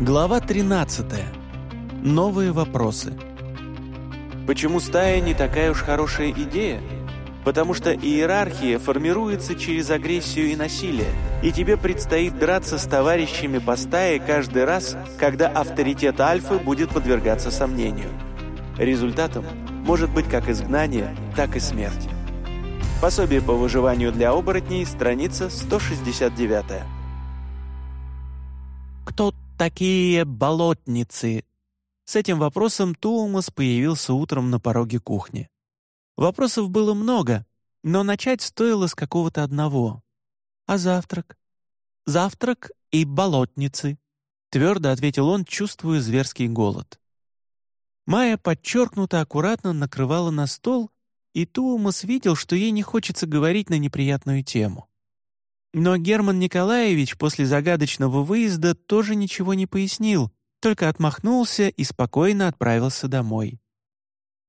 Глава 13. Новые вопросы. Почему стая не такая уж хорошая идея? Потому что иерархия формируется через агрессию и насилие, и тебе предстоит драться с товарищами по стае каждый раз, когда авторитет Альфы будет подвергаться сомнению. Результатом может быть как изгнание, так и смерть. Пособие по выживанию для оборотней, страница 169. Такие болотницы?» С этим вопросом Туумас появился утром на пороге кухни. Вопросов было много, но начать стоило с какого-то одного. «А завтрак?» «Завтрак и болотницы», — твердо ответил он, чувствуя зверский голод. Майя подчеркнуто аккуратно накрывала на стол, и Туумас видел, что ей не хочется говорить на неприятную тему. Но Герман Николаевич после загадочного выезда тоже ничего не пояснил, только отмахнулся и спокойно отправился домой.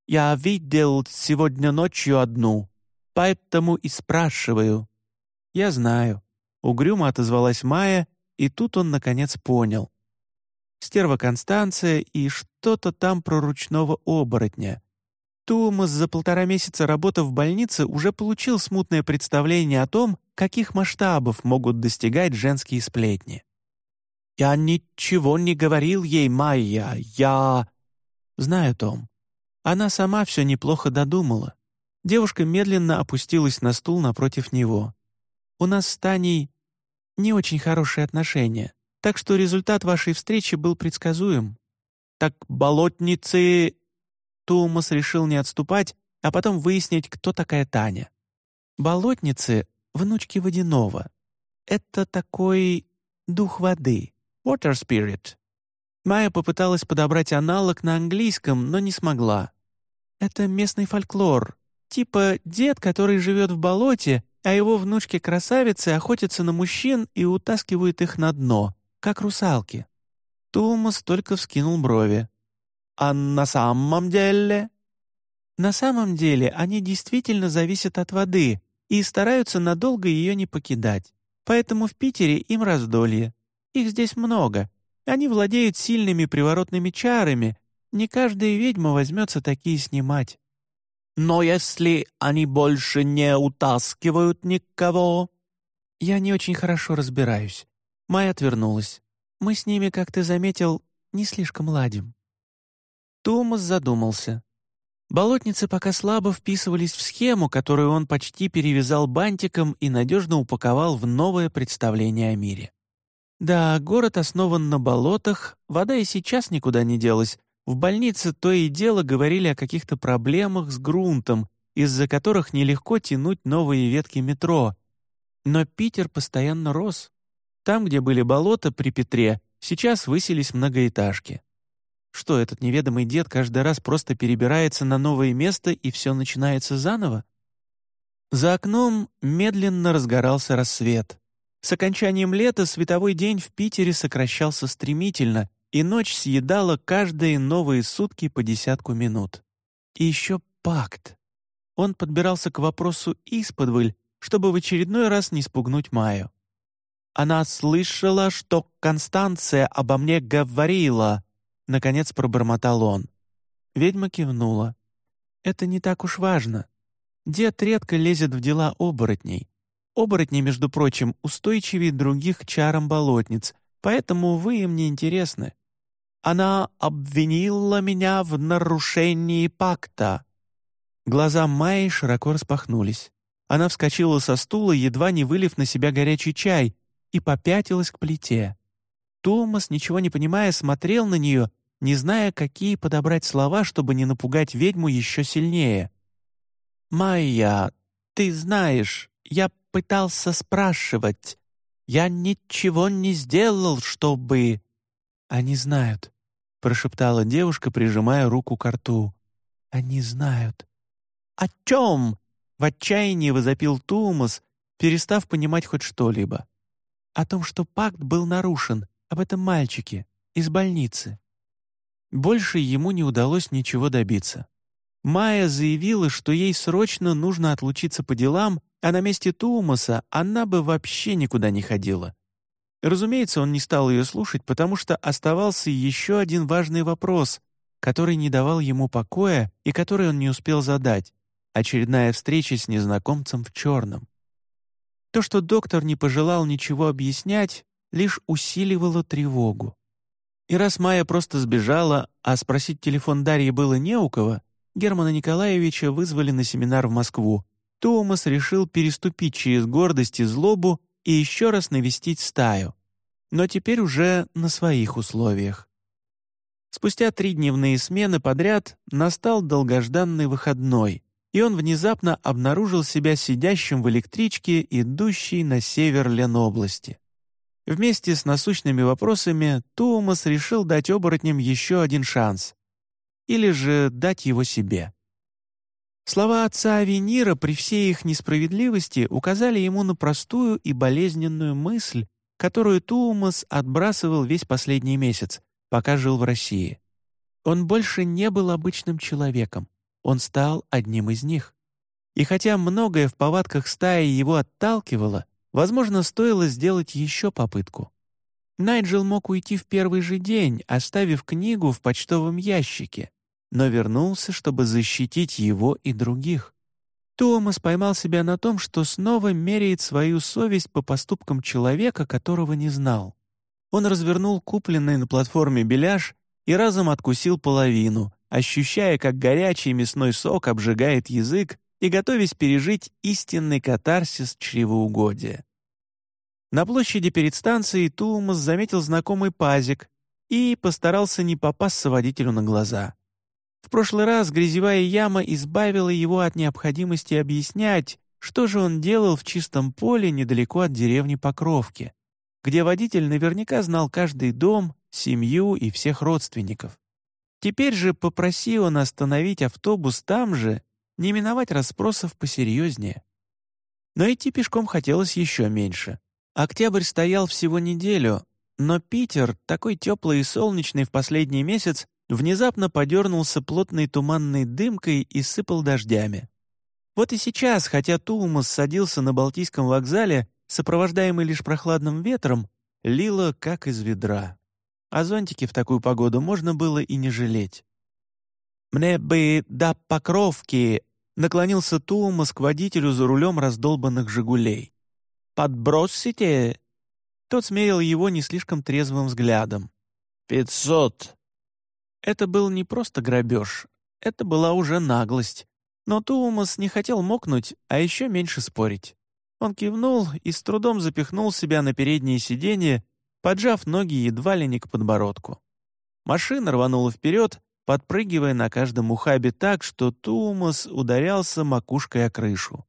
«Я видел сегодня ночью одну, поэтому и спрашиваю». «Я знаю», — угрюмо отозвалась Майя, и тут он, наконец, понял. Стерва Констанция и что-то там про ручного оборотня. Томас за полтора месяца работы в больнице уже получил смутное представление о том, каких масштабов могут достигать женские сплетни. «Я ничего не говорил ей, Майя, я...» «Знаю, Том. Она сама все неплохо додумала». Девушка медленно опустилась на стул напротив него. «У нас с Таней не очень хорошие отношения, так что результат вашей встречи был предсказуем. Так болотницы Томас решил не отступать, а потом выяснить, кто такая Таня. Болотницы — внучки водяного. Это такой дух воды, water spirit. Майя попыталась подобрать аналог на английском, но не смогла. Это местный фольклор, типа дед, который живет в болоте, а его внучки-красавицы охотятся на мужчин и утаскивают их на дно, как русалки. Томас только вскинул брови. А на самом деле? На самом деле они действительно зависят от воды и стараются надолго ее не покидать. Поэтому в Питере им раздолье. Их здесь много. Они владеют сильными приворотными чарами. Не каждая ведьма возьмется такие снимать. Но если они больше не утаскивают никого... Я не очень хорошо разбираюсь. Майя отвернулась. Мы с ними, как ты заметил, не слишком ладим. Томас задумался. Болотницы пока слабо вписывались в схему, которую он почти перевязал бантиком и надежно упаковал в новое представление о мире. Да, город основан на болотах, вода и сейчас никуда не делась. В больнице то и дело говорили о каких-то проблемах с грунтом, из-за которых нелегко тянуть новые ветки метро. Но Питер постоянно рос. Там, где были болота при Петре, сейчас высились многоэтажки. Что, этот неведомый дед каждый раз просто перебирается на новое место и все начинается заново? За окном медленно разгорался рассвет. С окончанием лета световой день в Питере сокращался стремительно, и ночь съедала каждые новые сутки по десятку минут. И еще пакт. Он подбирался к вопросу исподволь, чтобы в очередной раз не спугнуть Маю. Она слышала, что Констанция обо мне говорила, Наконец пробормотал он. Ведьма кивнула. «Это не так уж важно. Дед редко лезет в дела оборотней. Оборотни, между прочим, устойчивее других чарам болотниц, поэтому вы им не интересны. Она обвинила меня в нарушении пакта». Глаза Майи широко распахнулись. Она вскочила со стула, едва не вылив на себя горячий чай, и попятилась к плите. Томас, ничего не понимая, смотрел на нее не зная, какие подобрать слова, чтобы не напугать ведьму еще сильнее. «Майя, ты знаешь, я пытался спрашивать. Я ничего не сделал, чтобы...» «Они знают», — прошептала девушка, прижимая руку к рту. «Они знают». «О чем?» — в отчаянии возопил Тумас, перестав понимать хоть что-либо. «О том, что пакт был нарушен, об этом мальчике, из больницы». Больше ему не удалось ничего добиться. Майя заявила, что ей срочно нужно отлучиться по делам, а на месте Туумаса она бы вообще никуда не ходила. Разумеется, он не стал ее слушать, потому что оставался еще один важный вопрос, который не давал ему покоя и который он не успел задать. Очередная встреча с незнакомцем в черном. То, что доктор не пожелал ничего объяснять, лишь усиливало тревогу. И раз Майя просто сбежала, а спросить телефон Дарьи было не у кого, Германа Николаевича вызвали на семинар в Москву. Томас решил переступить через гордость и злобу и еще раз навестить стаю. Но теперь уже на своих условиях. Спустя три дневные смены подряд настал долгожданный выходной, и он внезапно обнаружил себя сидящим в электричке, идущей на север Ленобласти. Вместе с насущными вопросами Туумас решил дать оборотням еще один шанс. Или же дать его себе. Слова отца Авенира при всей их несправедливости указали ему на простую и болезненную мысль, которую Туумас отбрасывал весь последний месяц, пока жил в России. Он больше не был обычным человеком, он стал одним из них. И хотя многое в повадках стаи его отталкивало, Возможно, стоило сделать еще попытку. Найджел мог уйти в первый же день, оставив книгу в почтовом ящике, но вернулся, чтобы защитить его и других. Томас поймал себя на том, что снова меряет свою совесть по поступкам человека, которого не знал. Он развернул купленный на платформе беляш и разом откусил половину, ощущая, как горячий мясной сок обжигает язык и готовясь пережить истинный катарсис чревоугодия. На площади перед станцией Тулмас заметил знакомый пазик и постарался не попасться водителю на глаза. В прошлый раз грязевая яма избавила его от необходимости объяснять, что же он делал в чистом поле недалеко от деревни Покровки, где водитель наверняка знал каждый дом, семью и всех родственников. Теперь же попроси он остановить автобус там же, не миновать расспросов посерьезнее. Но идти пешком хотелось еще меньше. Октябрь стоял всего неделю, но Питер, такой теплый и солнечный в последний месяц, внезапно подернулся плотной туманной дымкой и сыпал дождями. Вот и сейчас, хотя Туумас садился на Балтийском вокзале, сопровождаемый лишь прохладным ветром, лило как из ведра. А зонтики в такую погоду можно было и не жалеть. «Мне бы до покровки наклонился Туумас к водителю за рулем раздолбанных «Жигулей». «Подбросите?» Тот смерил его не слишком трезвым взглядом. «Пятьсот!» Это был не просто грабеж, это была уже наглость. Но Туумас не хотел мокнуть, а еще меньше спорить. Он кивнул и с трудом запихнул себя на переднее сиденье, поджав ноги едва ли не к подбородку. Машина рванула вперед, подпрыгивая на каждом ухабе так, что Тумас ударялся макушкой о крышу.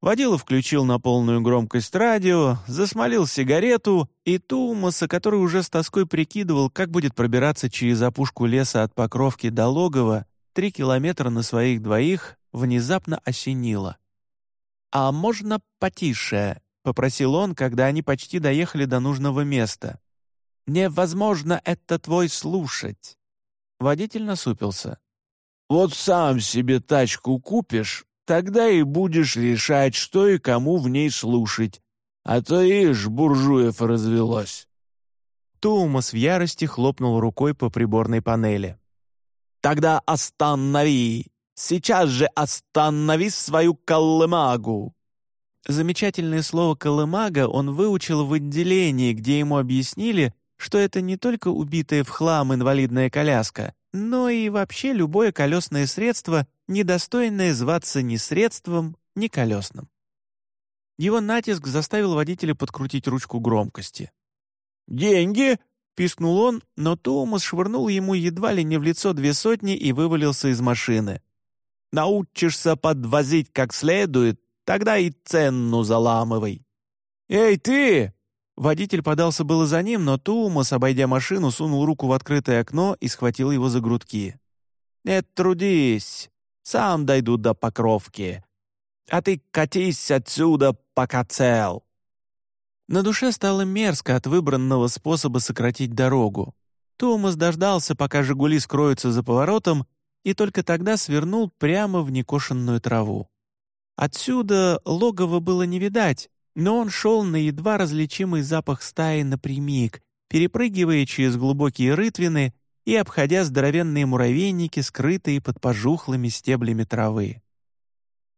Водила включил на полную громкость радио, засмолил сигарету, и Тумаса, который уже с тоской прикидывал, как будет пробираться через опушку леса от Покровки до Логова, три километра на своих двоих, внезапно осенило. «А можно потише?» — попросил он, когда они почти доехали до нужного места. «Невозможно это твой слушать». Водитель насупился. «Вот сам себе тачку купишь, тогда и будешь решать, что и кому в ней слушать. А то ишь, буржуев развелось». Тумас в ярости хлопнул рукой по приборной панели. «Тогда останови! Сейчас же останови свою колымагу!» Замечательное слово «колымага» он выучил в отделении, где ему объяснили, что это не только убитая в хлам инвалидная коляска, но и вообще любое колесное средство, недостойное зваться ни средством, ни колесным. Его натиск заставил водителя подкрутить ручку громкости. «Деньги!» — пискнул он, но Томас швырнул ему едва ли не в лицо две сотни и вывалился из машины. «Научишься подвозить как следует, тогда и цену заламывай». «Эй, ты!» Водитель подался было за ним, но Тумас, обойдя машину, сунул руку в открытое окно и схватил его за грудки. «Не трудись, сам дойду до Покровки. А ты катись отсюда, пока цел». На душе стало мерзко от выбранного способа сократить дорогу. Томас дождался, пока «Жигули» скроются за поворотом, и только тогда свернул прямо в некошенную траву. Отсюда логово было не видать, но он шел на едва различимый запах стаи напрямик, перепрыгивая через глубокие рытвины и обходя здоровенные муравейники, скрытые под пожухлыми стеблями травы.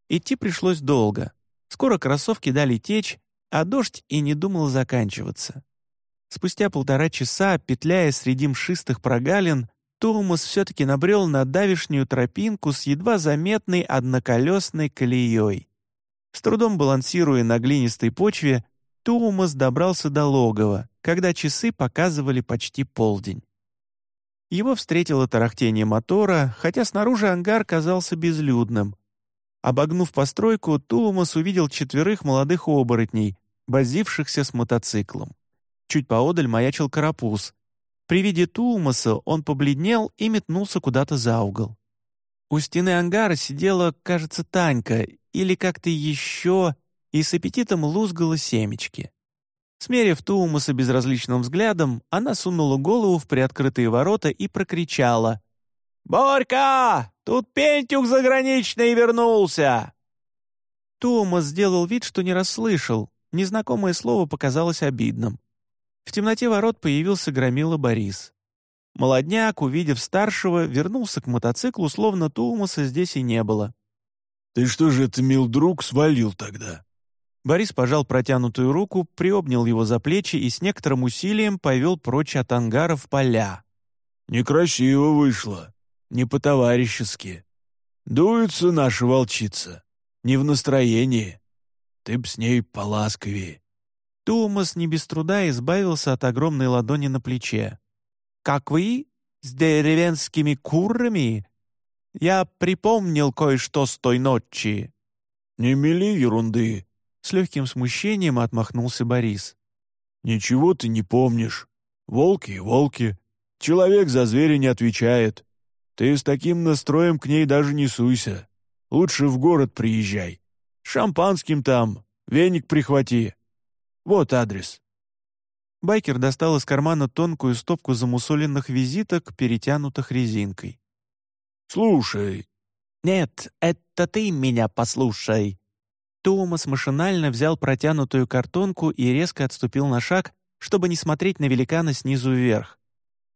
Идти пришлось долго. Скоро кроссовки дали течь, а дождь и не думал заканчиваться. Спустя полтора часа, петляя среди мшистых прогалин, Томас все-таки набрел на давишнюю тропинку с едва заметной одноколесной колеей. С трудом балансируя на глинистой почве, Томас добрался до логова, когда часы показывали почти полдень. Его встретило тарахтение мотора, хотя снаружи ангар казался безлюдным. Обогнув постройку, Томас увидел четверых молодых оборотней, возившихся с мотоциклом. Чуть поодаль маячил карапуз. При виде Тулмаса он побледнел и метнулся куда-то за угол. У стены ангара сидела, кажется, Танька или как-то еще, и с аппетитом лузгала семечки. Смерив Туумаса безразличным взглядом, она сунула голову в приоткрытые ворота и прокричала. «Борька! Тут Пентюк заграничный вернулся!» Туумас сделал вид, что не расслышал. Незнакомое слово показалось обидным. В темноте ворот появился громила Борис. Молодняк, увидев старшего, вернулся к мотоциклу, словно Тулмаса здесь и не было. «Ты что же это, мил друг, свалил тогда?» Борис пожал протянутую руку, приобнял его за плечи и с некоторым усилием повел прочь от ангара в поля. «Некрасиво вышло, не по-товарищески. Дуется наша волчица, не в настроении. Ты б с ней поласковее». Томас не без труда избавился от огромной ладони на плече. «Как вы? С деревенскими курами? Я припомнил кое-что с той ночи». «Не мели ерунды», — с легким смущением отмахнулся Борис. «Ничего ты не помнишь. Волки и волки. Человек за зверя не отвечает. Ты с таким настроем к ней даже не суйся. Лучше в город приезжай. Шампанским там, веник прихвати. Вот адрес». Байкер достал из кармана тонкую стопку замусоленных визиток, перетянутых резинкой. «Слушай». «Нет, это ты меня послушай». Томас машинально взял протянутую картонку и резко отступил на шаг, чтобы не смотреть на великана снизу вверх.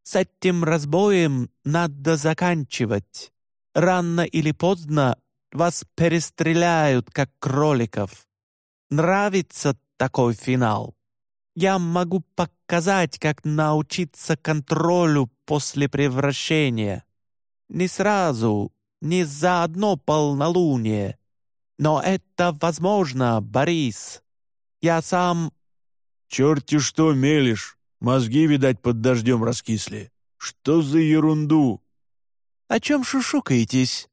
«С этим разбоем надо заканчивать. Рано или поздно вас перестреляют, как кроликов. Нравится такой финал. Я могу показать, как научиться контролю после превращения. Не сразу, не за одно полнолуние. Но это возможно, Борис. Я сам...» «Черти что мелешь! Мозги, видать, под дождем раскисли. Что за ерунду?» «О чем шушукаетесь?»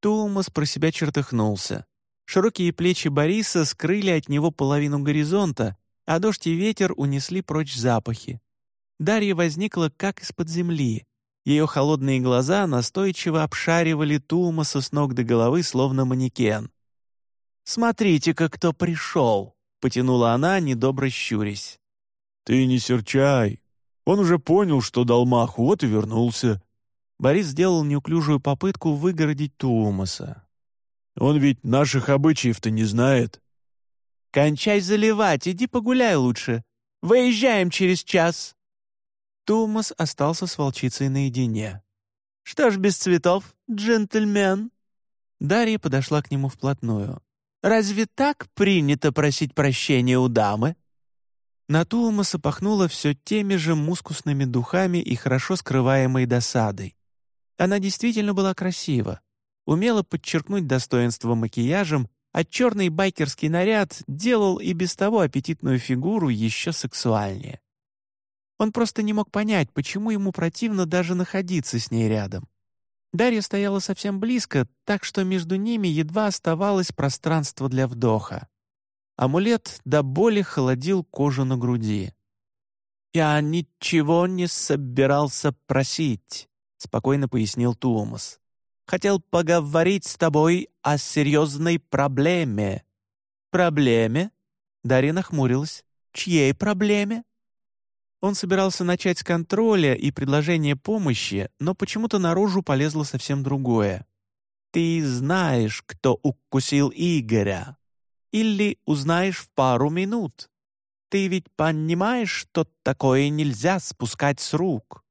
Томас про себя чертыхнулся. Широкие плечи Бориса скрыли от него половину горизонта, а дождь и ветер унесли прочь запахи. Дарья возникла как из-под земли. Ее холодные глаза настойчиво обшаривали Тумаса с ног до головы, словно манекен. «Смотрите-ка, кто пришел!» — потянула она, недобро щурясь. «Ты не серчай. Он уже понял, что дал маху, вот и вернулся». Борис сделал неуклюжую попытку выгородить Туумаса. Он ведь наших обычаев-то не знает». «Кончай заливать, иди погуляй лучше. Выезжаем через час». Томас остался с волчицей наедине. «Что ж без цветов, джентльмен?» Дарья подошла к нему вплотную. «Разве так принято просить прощения у дамы?» На Туумаса пахнуло все теми же мускусными духами и хорошо скрываемой досадой. Она действительно была красива, умела подчеркнуть достоинство макияжем, а черный байкерский наряд делал и без того аппетитную фигуру еще сексуальнее. Он просто не мог понять, почему ему противно даже находиться с ней рядом. Дарья стояла совсем близко, так что между ними едва оставалось пространство для вдоха. Амулет до боли холодил кожу на груди. «Я ничего не собирался просить», — спокойно пояснил Туомас хотел поговорить с тобой о серьезной проблеме». «Проблеме?» Дарья нахмурилась. «Чьей проблеме?» Он собирался начать с контроля и предложения помощи, но почему-то наружу полезло совсем другое. «Ты знаешь, кто укусил Игоря?» или узнаешь в пару минут. Ты ведь понимаешь, что такое нельзя спускать с рук?»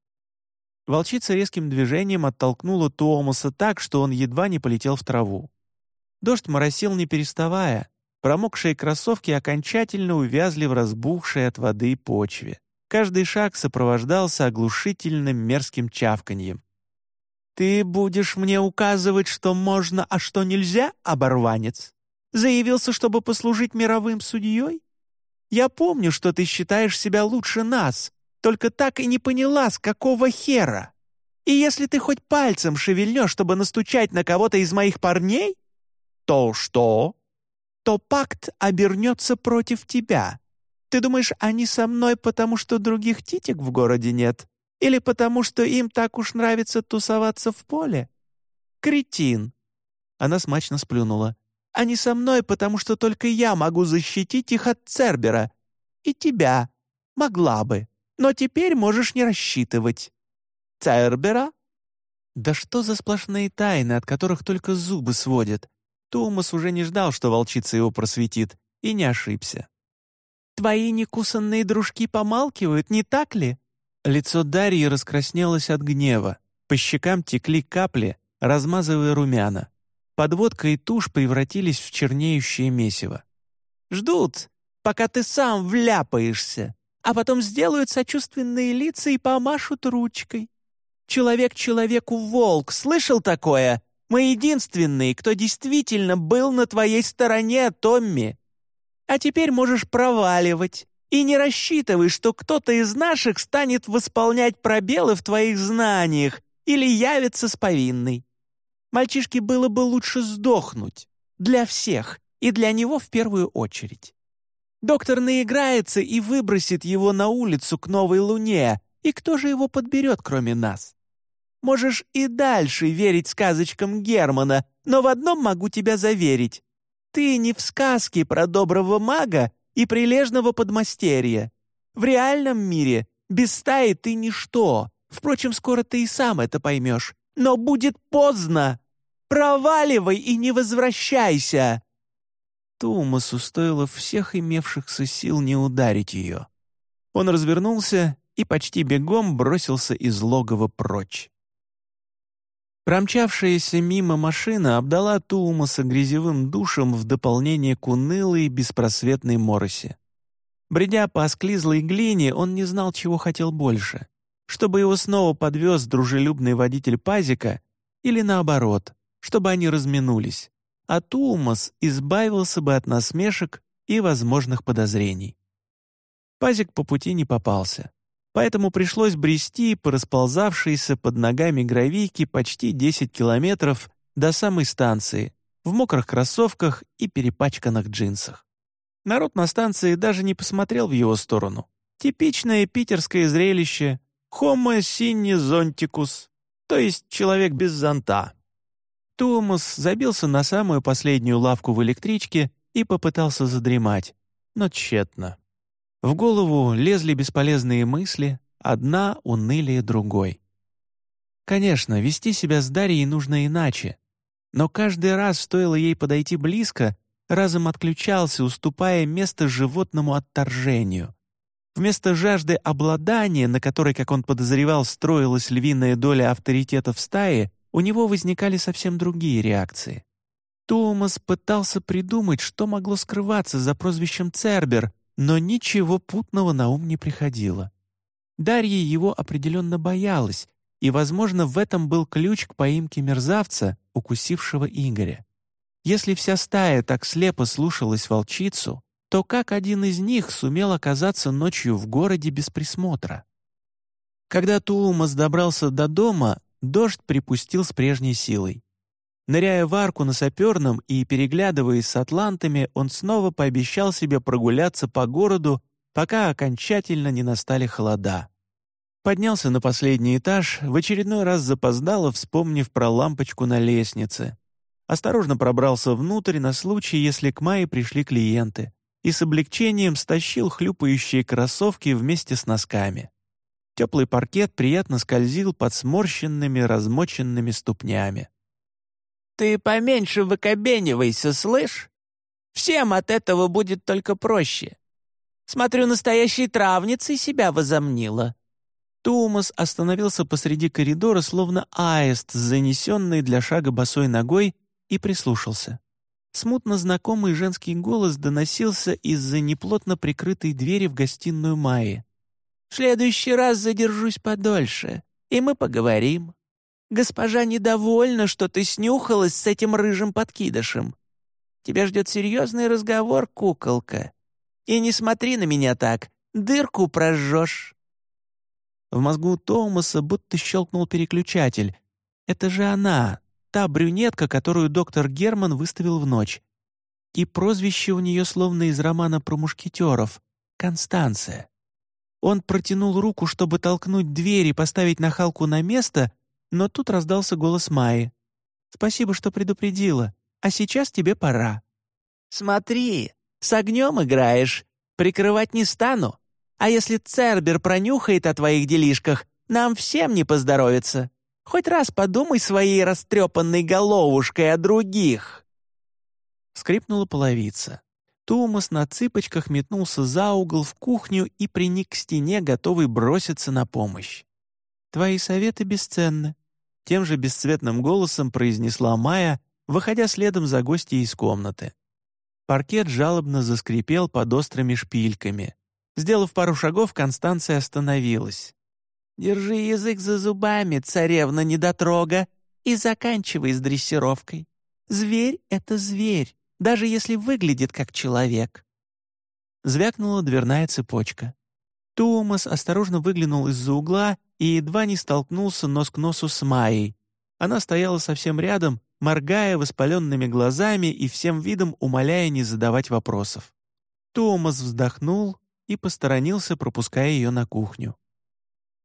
Волчица резким движением оттолкнула Туомаса так, что он едва не полетел в траву. Дождь моросил не переставая, промокшие кроссовки окончательно увязли в разбухшей от воды почве. Каждый шаг сопровождался оглушительным мерзким чавканьем. «Ты будешь мне указывать, что можно, а что нельзя, оборванец? Заявился, чтобы послужить мировым судьей? Я помню, что ты считаешь себя лучше нас, только так и не поняла, с какого хера. И если ты хоть пальцем шевельнешь, чтобы настучать на кого-то из моих парней, то что? То пакт обернется против тебя. Ты думаешь, они со мной, потому что других титик в городе нет? Или потому, что им так уж нравится тусоваться в поле? Кретин!» Она смачно сплюнула. «Они со мной, потому что только я могу защитить их от Цербера. И тебя. Могла бы. Но теперь можешь не рассчитывать. Цербера?» Да что за сплошные тайны, от которых только зубы сводят? Томас уже не ждал, что волчица его просветит, и не ошибся. «Твои некусанные дружки помалкивают, не так ли?» Лицо Дарьи раскраснелось от гнева. По щекам текли капли, размазывая румяна. Подводка и тушь превратились в чернеющее месиво. «Ждут, пока ты сам вляпаешься, а потом сделают сочувственные лица и помашут ручкой. Человек человеку волк, слышал такое? Мы единственные, кто действительно был на твоей стороне, Томми. А теперь можешь проваливать. И не рассчитывай, что кто-то из наших станет восполнять пробелы в твоих знаниях или явится с повинной. Мальчишке было бы лучше сдохнуть. Для всех. И для него в первую очередь. Доктор наиграется и выбросит его на улицу к новой луне. И кто же его подберет, кроме нас? Можешь и дальше верить сказочкам Германа, но в одном могу тебя заверить. Ты не в сказке про доброго мага и прилежного подмастерья. В реальном мире без стаи ты ничто. Впрочем, скоро ты и сам это поймешь. Но будет поздно. Проваливай и не возвращайся!» Тумасу стоило всех имевшихся сил не ударить ее. Он развернулся и почти бегом бросился из логова прочь. Промчавшаяся мимо машина обдала Туумаса грязевым душем в дополнение к унылой беспросветной моросе. Бредя по осклизлой глине, он не знал, чего хотел больше. Чтобы его снова подвез дружелюбный водитель Пазика или наоборот, чтобы они разминулись, а Туумас избавился бы от насмешек и возможных подозрений. Пазик по пути не попался поэтому пришлось брести по расползавшейся под ногами гравийке почти 10 километров до самой станции, в мокрых кроссовках и перепачканных джинсах. Народ на станции даже не посмотрел в его сторону. Типичное питерское зрелище «Homo sine zonticus», то есть человек без зонта. Томас забился на самую последнюю лавку в электричке и попытался задремать, но тщетно. В голову лезли бесполезные мысли, одна унылее другой. Конечно, вести себя с Дарьей нужно иначе, но каждый раз стоило ей подойти близко, разом отключался, уступая место животному отторжению. Вместо жажды обладания, на которой, как он подозревал, строилась львиная доля авторитета в стае, у него возникали совсем другие реакции. Томас пытался придумать, что могло скрываться за прозвищем Цербер, но ничего путного на ум не приходило. Дарья его определенно боялась, и, возможно, в этом был ключ к поимке мерзавца, укусившего Игоря. Если вся стая так слепо слушалась волчицу, то как один из них сумел оказаться ночью в городе без присмотра? Когда Туумас добрался до дома, дождь припустил с прежней силой. Ныряя в арку на саперном и переглядываясь с атлантами, он снова пообещал себе прогуляться по городу, пока окончательно не настали холода. Поднялся на последний этаж, в очередной раз запоздало, вспомнив про лампочку на лестнице. Осторожно пробрался внутрь на случай, если к Майе пришли клиенты, и с облегчением стащил хлюпающие кроссовки вместе с носками. Теплый паркет приятно скользил под сморщенными, размоченными ступнями. «Ты поменьше выкобенивайся, слышь? Всем от этого будет только проще. Смотрю, настоящей травницей себя возомнила». Томас остановился посреди коридора, словно аист, занесенный для шага босой ногой, и прислушался. Смутно знакомый женский голос доносился из-за неплотно прикрытой двери в гостиную Майи. «В следующий раз задержусь подольше, и мы поговорим. Госпожа недовольна, что ты снюхалась с этим рыжим подкидышем. Тебя ждет серьезный разговор, куколка. И не смотри на меня так, дырку прожжешь». В мозгу Томаса будто щелкнул переключатель. «Это же она, та брюнетка, которую доктор Герман выставил в ночь. И прозвище у нее словно из романа про мушкетеров — Констанция. Он протянул руку, чтобы толкнуть дверь и поставить нахалку на место, но тут раздался голос Майи. «Спасибо, что предупредила, а сейчас тебе пора». «Смотри, с огнем играешь, прикрывать не стану. А если Цербер пронюхает о твоих делишках, нам всем не поздоровится. Хоть раз подумай своей растрепанной головушкой о других». Скрипнула половица. Томас на цыпочках метнулся за угол в кухню и приник к стене, готовый броситься на помощь. «Твои советы бесценны», — тем же бесцветным голосом произнесла Майя, выходя следом за гостьей из комнаты. Паркет жалобно заскрипел под острыми шпильками. Сделав пару шагов, Констанция остановилась. Держи язык за зубами, царевна недотрога, и заканчивай с дрессировкой. Зверь — это зверь, даже если выглядит как человек». Звякнула дверная цепочка. Томас осторожно выглянул из-за угла и едва не столкнулся нос к носу с Майей. Она стояла совсем рядом, моргая воспаленными глазами и всем видом умоляя не задавать вопросов. Томас вздохнул и посторонился, пропуская ее на кухню.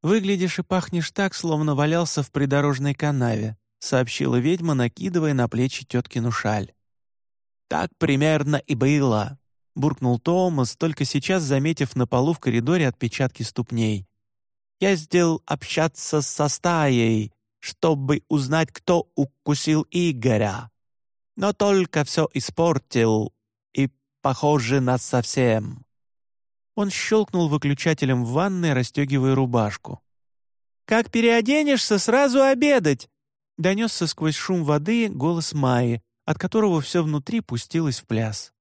«Выглядишь и пахнешь так, словно валялся в придорожной канаве», сообщила ведьма, накидывая на плечи теткину шаль. «Так примерно и было», — буркнул Томас, только сейчас заметив на полу в коридоре отпечатки ступней. «Я сделал общаться со стаей, чтобы узнать, кто укусил Игоря. Но только все испортил, и похоже на совсем. Он щелкнул выключателем в ванной, расстегивая рубашку. «Как переоденешься, сразу обедать!» Донесся сквозь шум воды голос Майи, от которого все внутри пустилось в пляс.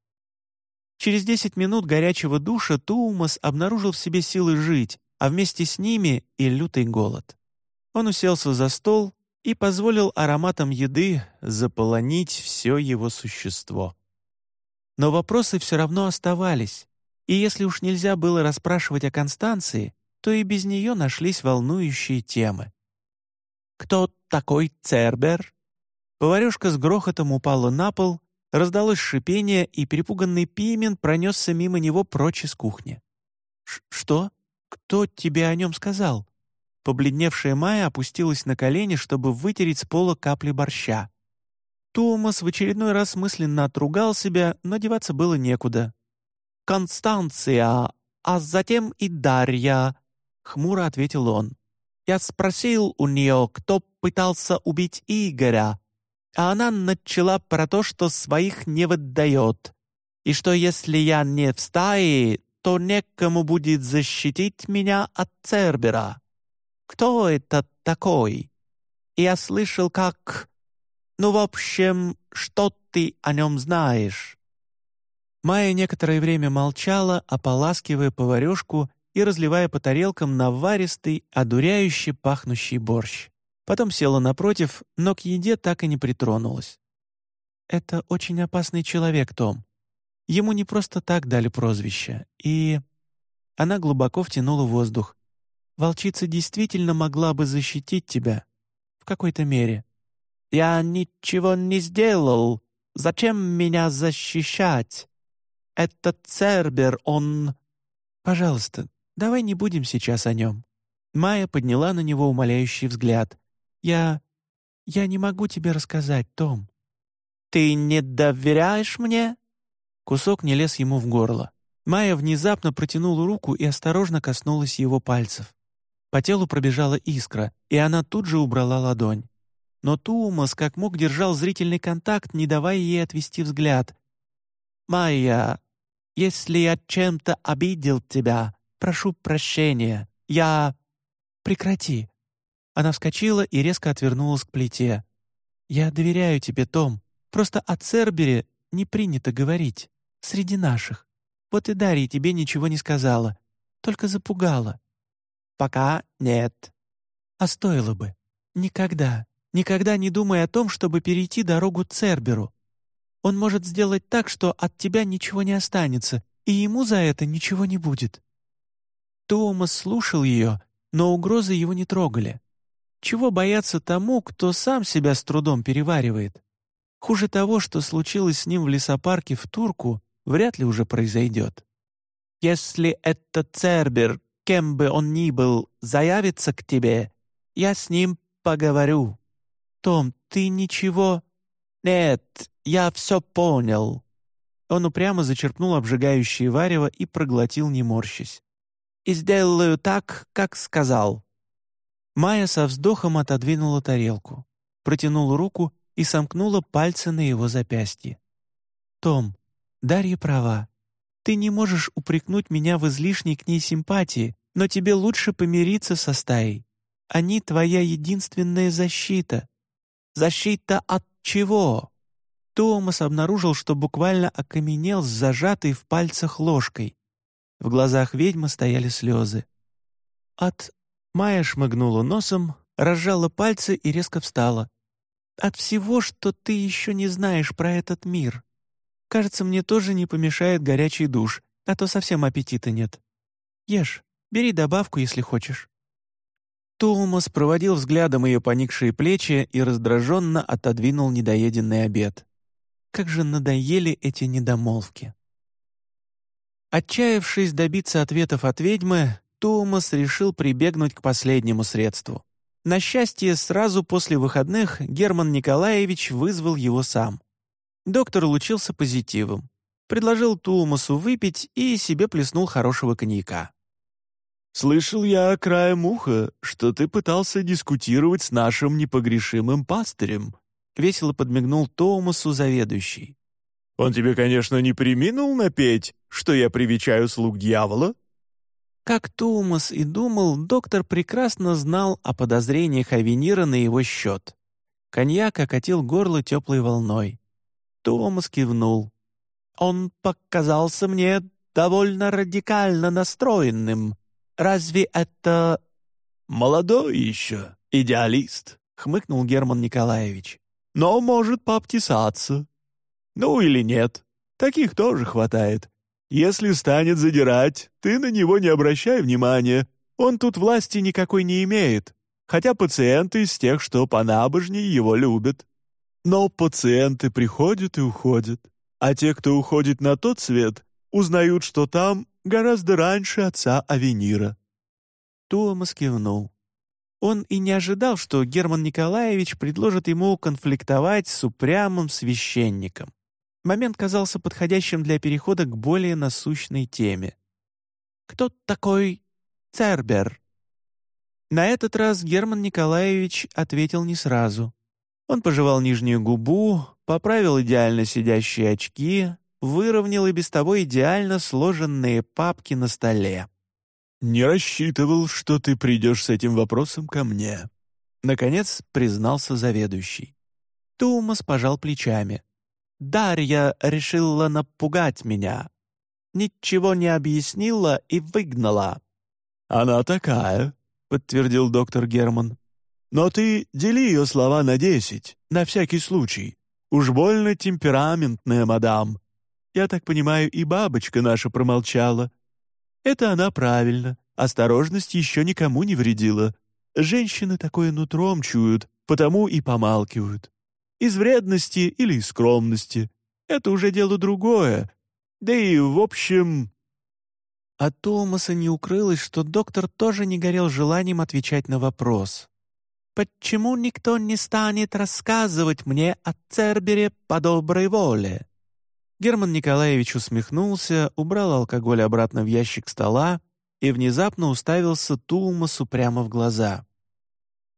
Через десять минут горячего душа Туумас обнаружил в себе силы жить, а вместе с ними и лютый голод. Он уселся за стол и позволил ароматам еды заполонить все его существо. Но вопросы все равно оставались. И если уж нельзя было расспрашивать о Констанции, то и без нее нашлись волнующие темы. «Кто такой Цербер?» Поварешка с грохотом упала на пол, раздалось шипение, и перепуганный Пимен пронесся мимо него прочь из кухни. «Что? Кто тебе о нем сказал?» Побледневшая Майя опустилась на колени, чтобы вытереть с пола капли борща. Томас в очередной раз мысленно отругал себя, но деваться было некуда. Констанция, а затем и Дарья», — хмуро ответил он. «Я спросил у нее, кто пытался убить Игоря, а она начала про то, что своих не выдает, и что если я не в стае, то некому будет защитить меня от Цербера. Кто это такой? Я слышал, как... Ну, в общем, что ты о нем знаешь?» Майя некоторое время молчала, ополаскивая поварешку и разливая по тарелкам наваристый, одуряюще пахнущий борщ. Потом села напротив, но к еде так и не притронулась. «Это очень опасный человек, Том. Ему не просто так дали прозвище, и...» Она глубоко втянула воздух. «Волчица действительно могла бы защитить тебя. В какой-то мере». «Я ничего не сделал. Зачем меня защищать?» «Это Цербер, он...» «Пожалуйста, давай не будем сейчас о нем». Майя подняла на него умоляющий взгляд. «Я... я не могу тебе рассказать, Том». «Ты не доверяешь мне?» Кусок не лез ему в горло. Майя внезапно протянула руку и осторожно коснулась его пальцев. По телу пробежала искра, и она тут же убрала ладонь. Но Туумас как мог держал зрительный контакт, не давая ей отвести взгляд, Майя, если я чем-то обидел тебя, прошу прощения. Я...» «Прекрати». Она вскочила и резко отвернулась к плите. «Я доверяю тебе, Том. Просто о Цербере не принято говорить. Среди наших. Вот и Дарья тебе ничего не сказала. Только запугала». «Пока нет». «А стоило бы. Никогда, никогда не думай о том, чтобы перейти дорогу Церберу. Он может сделать так, что от тебя ничего не останется, и ему за это ничего не будет». Томас слушал ее, но угрозы его не трогали. Чего бояться тому, кто сам себя с трудом переваривает? Хуже того, что случилось с ним в лесопарке в Турку, вряд ли уже произойдет. «Если этот Цербер, кем бы он ни был, заявится к тебе, я с ним поговорю». «Том, ты ничего...» «Нет, я все понял». Он упрямо зачерпнул обжигающее варево и проглотил, не морщись. «И сделаю так, как сказал». Майя со вздохом отодвинула тарелку, протянула руку и сомкнула пальцы на его запястье. «Том, Дарья права. Ты не можешь упрекнуть меня в излишней к ней симпатии, но тебе лучше помириться со стаей. Они твоя единственная защита. Защита от чего?» Томас обнаружил, что буквально окаменел с зажатой в пальцах ложкой. В глазах ведьмы стояли слезы. От... Майя шмыгнула носом, разжала пальцы и резко встала. «От всего, что ты еще не знаешь про этот мир. Кажется, мне тоже не помешает горячий душ, а то совсем аппетита нет. Ешь, бери добавку, если хочешь». Томас проводил взглядом ее поникшие плечи и раздраженно отодвинул недоеденный обед. Как же надоели эти недомолвки. Отчаявшись добиться ответов от ведьмы, Томас решил прибегнуть к последнему средству. На счастье, сразу после выходных Герман Николаевич вызвал его сам. Доктор лучился позитивом. Предложил Томасу выпить и себе плеснул хорошего коньяка. «Слышал я краем уха, что ты пытался дискутировать с нашим непогрешимым пастырем», — весело подмигнул Томасу заведующий. «Он тебе, конечно, не приминул напеть, что я привечаю слуг дьявола?» Как Томас и думал, доктор прекрасно знал о подозрениях Авенира на его счет. Коньяк окатил горло теплой волной. Томас кивнул. «Он показался мне довольно радикально настроенным», Разве это...» «Молодой еще, идеалист», — хмыкнул Герман Николаевич. «Но может пообтесаться. Ну или нет. Таких тоже хватает. Если станет задирать, ты на него не обращай внимания. Он тут власти никакой не имеет, хотя пациенты из тех, что понабожнее его любят. Но пациенты приходят и уходят, а те, кто уходит на тот свет, узнают, что там гораздо раньше отца Авенира». Томас кивнул. Он и не ожидал, что Герман Николаевич предложит ему конфликтовать с упрямым священником. Момент казался подходящим для перехода к более насущной теме. «Кто такой Цербер?» На этот раз Герман Николаевич ответил не сразу. Он пожевал нижнюю губу, поправил идеально сидящие очки, выровнял и без того идеально сложенные папки на столе. «Не рассчитывал, что ты придешь с этим вопросом ко мне», — наконец признался заведующий. Тумас пожал плечами. «Дарья решила напугать меня. Ничего не объяснила и выгнала». «Она такая», — подтвердил доктор Герман. «Но ты дели ее слова на десять, на всякий случай. Уж больно темпераментная мадам. Я так понимаю, и бабочка наша промолчала. Это она правильно. Осторожность еще никому не вредила. Женщины такое нутром чуют, потому и помалкивают. Из вредности или из скромности. Это уже дело другое. Да и, в общем... От Томаса не укрылось, что доктор тоже не горел желанием отвечать на вопрос. «Почему никто не станет рассказывать мне о Цербере по доброй воле?» Герман Николаевич усмехнулся, убрал алкоголь обратно в ящик стола и внезапно уставился Тулмасу прямо в глаза.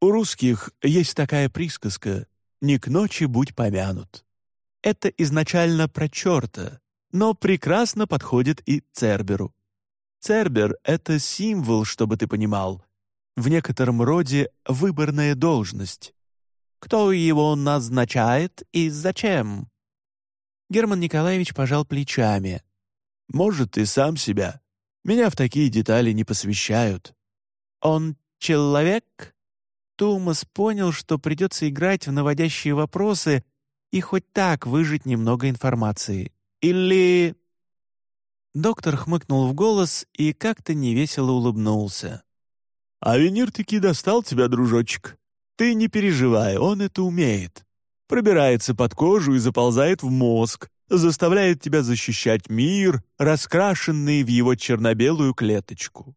«У русских есть такая присказка «не к ночи будь помянут». Это изначально про черта, но прекрасно подходит и Церберу. Цербер — это символ, чтобы ты понимал. В некотором роде выборная должность. Кто его назначает и зачем? Герман Николаевич пожал плечами. «Может, и сам себя. Меня в такие детали не посвящают». «Он человек?» Томас понял, что придется играть в наводящие вопросы и хоть так выжить немного информации. «Или...» Доктор хмыкнул в голос и как-то невесело улыбнулся. «Авенир таки достал тебя, дружочек. Ты не переживай, он это умеет. Пробирается под кожу и заползает в мозг, заставляет тебя защищать мир, раскрашенный в его черно-белую клеточку».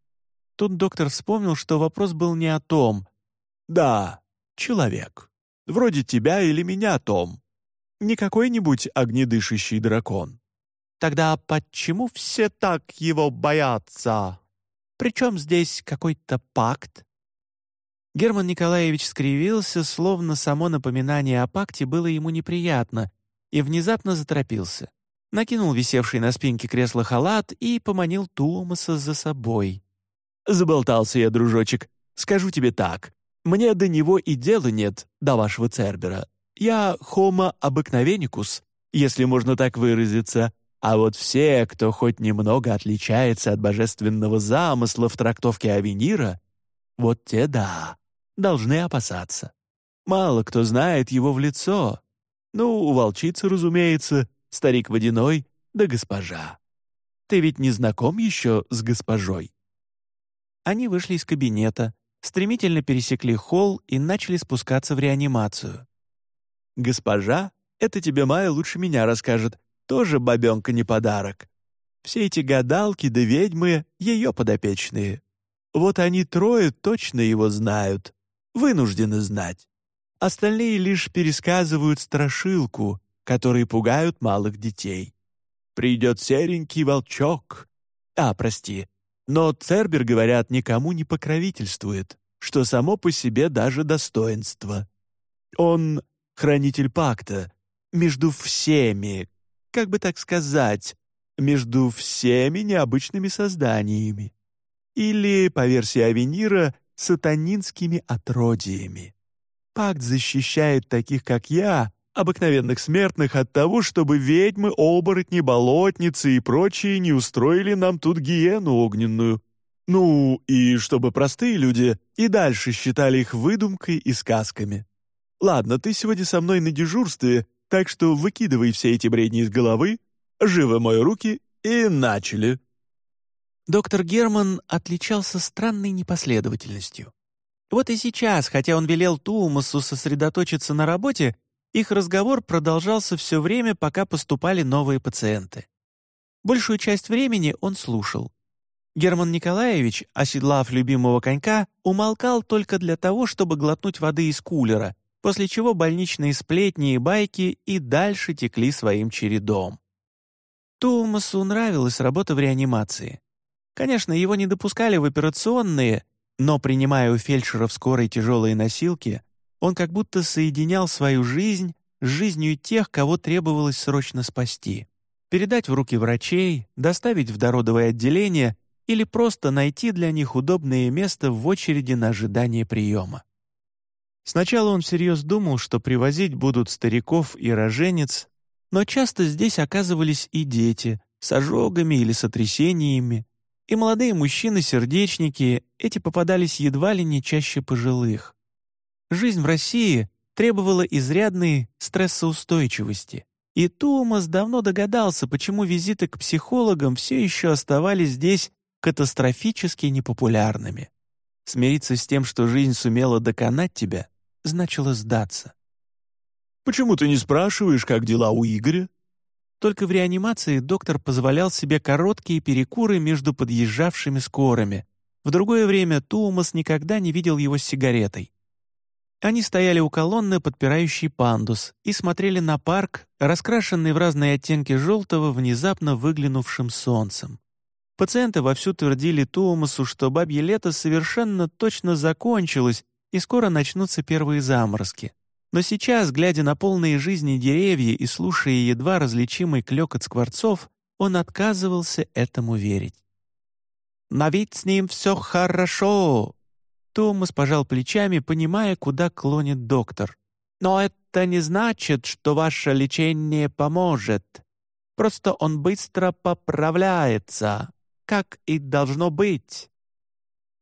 Тут доктор вспомнил, что вопрос был не о том. «Да, человек. Вроде тебя или меня, Том. Не какой-нибудь огнедышащий дракон. Тогда почему все так его боятся? Причем здесь какой-то пакт?» Герман Николаевич скривился, словно само напоминание о пакте было ему неприятно, и внезапно заторопился. Накинул висевший на спинке кресла халат и поманил Туумаса за собой. «Заболтался я, дружочек. Скажу тебе так. Мне до него и дела нет, до вашего Цербера. Я homo обыкновеникус, если можно так выразиться, а вот все, кто хоть немного отличается от божественного замысла в трактовке Авенира, вот те да, должны опасаться. Мало кто знает его в лицо. Ну, у волчицы, разумеется, старик водяной, да госпожа. Ты ведь не знаком еще с госпожой?» Они вышли из кабинета, стремительно пересекли холл и начали спускаться в реанимацию. «Госпожа, это тебе Майя лучше меня расскажет, тоже бабенка не подарок. Все эти гадалки да ведьмы — ее подопечные. Вот они трое точно его знают, вынуждены знать. Остальные лишь пересказывают страшилку, которые пугают малых детей. Придет серенький волчок. А, прости. Но Цербер, говорят, никому не покровительствует, что само по себе даже достоинство. Он — хранитель пакта между всеми, как бы так сказать, между всеми необычными созданиями. Или, по версии Авенира, сатанинскими отродьями. Пакт защищает таких, как я, обыкновенных смертных, от того, чтобы ведьмы, оборотни, болотницы и прочие не устроили нам тут гиену огненную. Ну, и чтобы простые люди и дальше считали их выдумкой и сказками. Ладно, ты сегодня со мной на дежурстве, так что выкидывай все эти бредни из головы, живо мои руки и начали». Доктор Герман отличался странной непоследовательностью. Вот и сейчас, хотя он велел Туумасу сосредоточиться на работе, их разговор продолжался все время, пока поступали новые пациенты. Большую часть времени он слушал. Герман Николаевич, оседлав любимого конька, умолкал только для того, чтобы глотнуть воды из кулера, после чего больничные сплетни и байки и дальше текли своим чередом. Томасу нравилась работа в реанимации. Конечно, его не допускали в операционные, но, принимая у фельдшеров скорой тяжелые носилки, он как будто соединял свою жизнь с жизнью тех, кого требовалось срочно спасти. Передать в руки врачей, доставить в дородовое отделение или просто найти для них удобное место в очереди на ожидание приема. Сначала он всерьез думал, что привозить будут стариков и роженец, но часто здесь оказывались и дети с ожогами или сотрясениями, и молодые мужчины-сердечники, эти попадались едва ли не чаще пожилых. Жизнь в России требовала изрядной стрессоустойчивости, и Томас давно догадался, почему визиты к психологам все еще оставались здесь катастрофически непопулярными. Смириться с тем, что жизнь сумела доконать тебя, значило сдаться. «Почему ты не спрашиваешь, как дела у Игоря?» Только в реанимации доктор позволял себе короткие перекуры между подъезжавшими скорыми. В другое время Туумас никогда не видел его с сигаретой. Они стояли у колонны, подпирающей пандус, и смотрели на парк, раскрашенный в разные оттенки желтого, внезапно выглянувшим солнцем. Пациенты вовсю твердили Туумасу, что бабье лето совершенно точно закончилось, и скоро начнутся первые заморозки. Но сейчас, глядя на полные жизни деревья и слушая едва различимый клёкот скворцов, он отказывался этому верить. «На вид с ним все хорошо!» Томас пожал плечами, понимая, куда клонит доктор. «Но это не значит, что ваше лечение поможет. Просто он быстро поправляется, как и должно быть».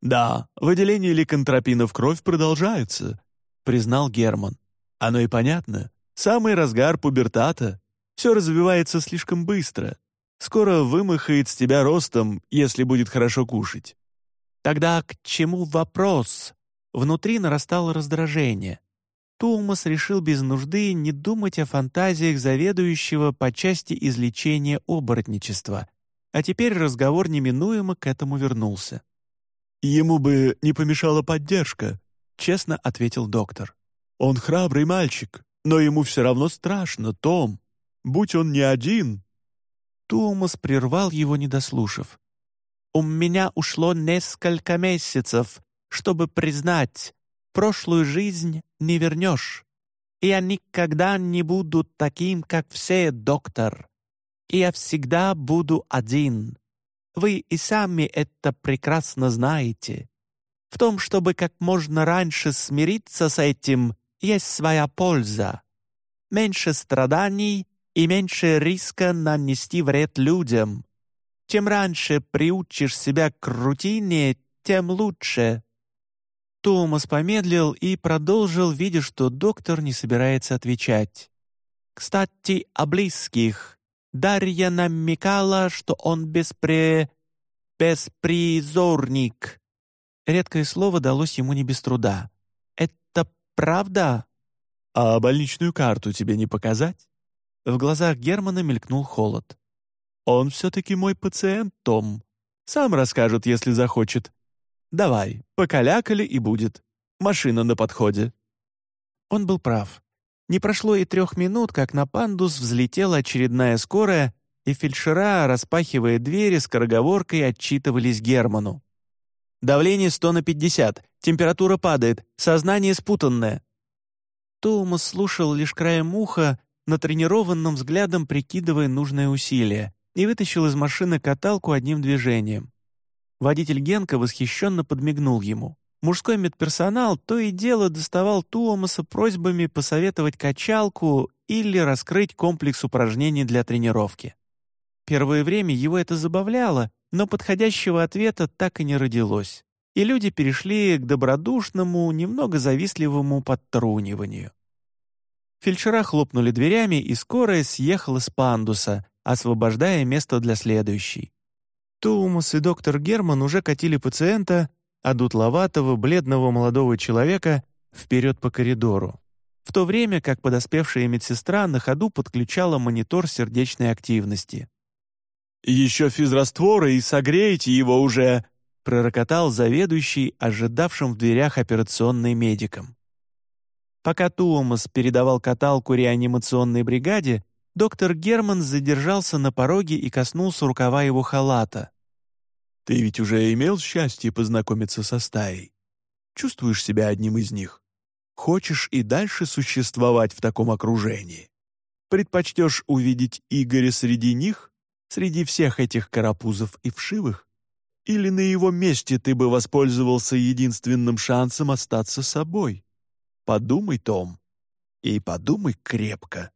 «Да, выделение ликантропина в кровь продолжается», — признал Герман. «Оно и понятно. Самый разгар пубертата. Все развивается слишком быстро. Скоро вымахает с тебя ростом, если будет хорошо кушать». «Тогда к чему вопрос?» Внутри нарастало раздражение. Тулмас решил без нужды не думать о фантазиях заведующего по части излечения оборотничества, а теперь разговор неминуемо к этому вернулся. «Ему бы не помешала поддержка», — честно ответил доктор. «Он храбрый мальчик, но ему все равно страшно, Том. Будь он не один, Томас прервал его, не дослушав. «У меня ушло несколько месяцев, чтобы признать, прошлую жизнь не вернешь. Я никогда не буду таким, как все, доктор. Я всегда буду один. Вы и сами это прекрасно знаете. В том, чтобы как можно раньше смириться с этим, есть своя польза. Меньше страданий и меньше риска нанести вред людям. Чем раньше приучишь себя к рутине, тем лучше». Томас помедлил и продолжил, видя, что доктор не собирается отвечать. «Кстати, о близких. Дарья намекала, что он беспре... беспризорник». Редкое слово далось ему не без труда. «Это правда?» «А больничную карту тебе не показать?» В глазах Германа мелькнул холод. «Он все-таки мой пациент, Том. Сам расскажет, если захочет. Давай, покалякали и будет. Машина на подходе». Он был прав. Не прошло и трех минут, как на пандус взлетела очередная скорая, и фельдшера, распахивая двери, скороговоркой отчитывались Герману. «Давление 100 на 50, температура падает, сознание спутанное». Томас слушал лишь краем уха, натренированным взглядом прикидывая нужное усилие, и вытащил из машины каталку одним движением. Водитель Генка восхищенно подмигнул ему. Мужской медперсонал то и дело доставал Туомаса просьбами посоветовать качалку или раскрыть комплекс упражнений для тренировки. Первое время его это забавляло, но подходящего ответа так и не родилось, и люди перешли к добродушному, немного завистливому подтруниванию. Фельдшера хлопнули дверями, и скорая съехала с пандуса, освобождая место для следующей. Туумас и доктор Герман уже катили пациента, а дутловатого, бледного молодого человека, вперед по коридору, в то время как подоспевшая медсестра на ходу подключала монитор сердечной активности. «Еще физраствора и согреете его уже!» пророкотал заведующий, ожидавшим в дверях операционной медиком. Пока Туомас передавал каталку реанимационной бригаде, доктор Герман задержался на пороге и коснулся рукава его халата. «Ты ведь уже имел счастье познакомиться со стаей? Чувствуешь себя одним из них? Хочешь и дальше существовать в таком окружении? Предпочтешь увидеть Игоря среди них, среди всех этих карапузов и вшивых? Или на его месте ты бы воспользовался единственным шансом остаться собой?» Подумай, Том, и подумай крепко.